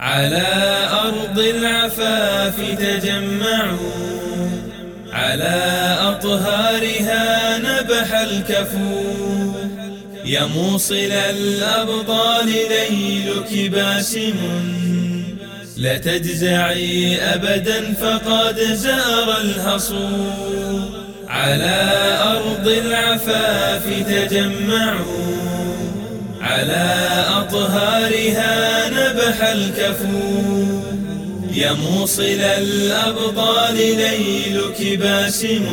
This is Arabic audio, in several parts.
على أرض العفاف تجمعوا على أطهارها نبح الكفو. يا موصل الأبطال ليلك باسم لا تجزعي أبدا فقد زار الهصو. على أرض العفاف تجمعوا على أطهارها نبح الكفو. يا موصل الأبطال ليلك باسم.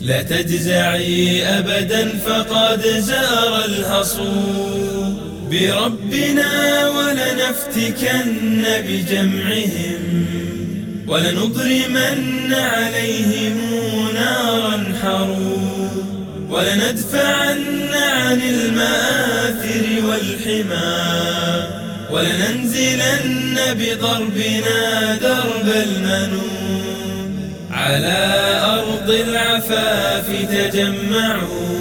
لا تجزعي أبدا فقد زار الهصو. بربنا ولنفتكن بجمعهم. ولنضرمن عليهم نارا حروا. ولندفعن عن المآثر والحمى ولننزلن بضربنا درب المنون. على أرض العفاف تجمعوا.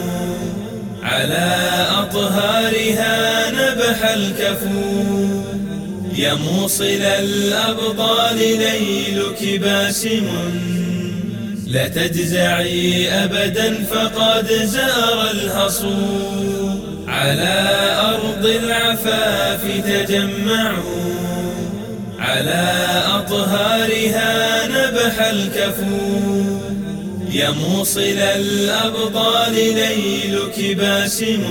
على أطهارها نبح الكفو يا موصل الأبطال ليلك باسم. لا تجزعي أبدا فقد زار الهصو على العفاف تجمعوا على أطهارها نبح الكفو. يا موصل الأبطال ليلك باسم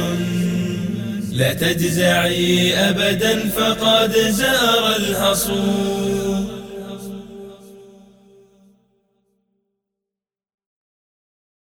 لا تجزعي أبدا فقد زار الهصو.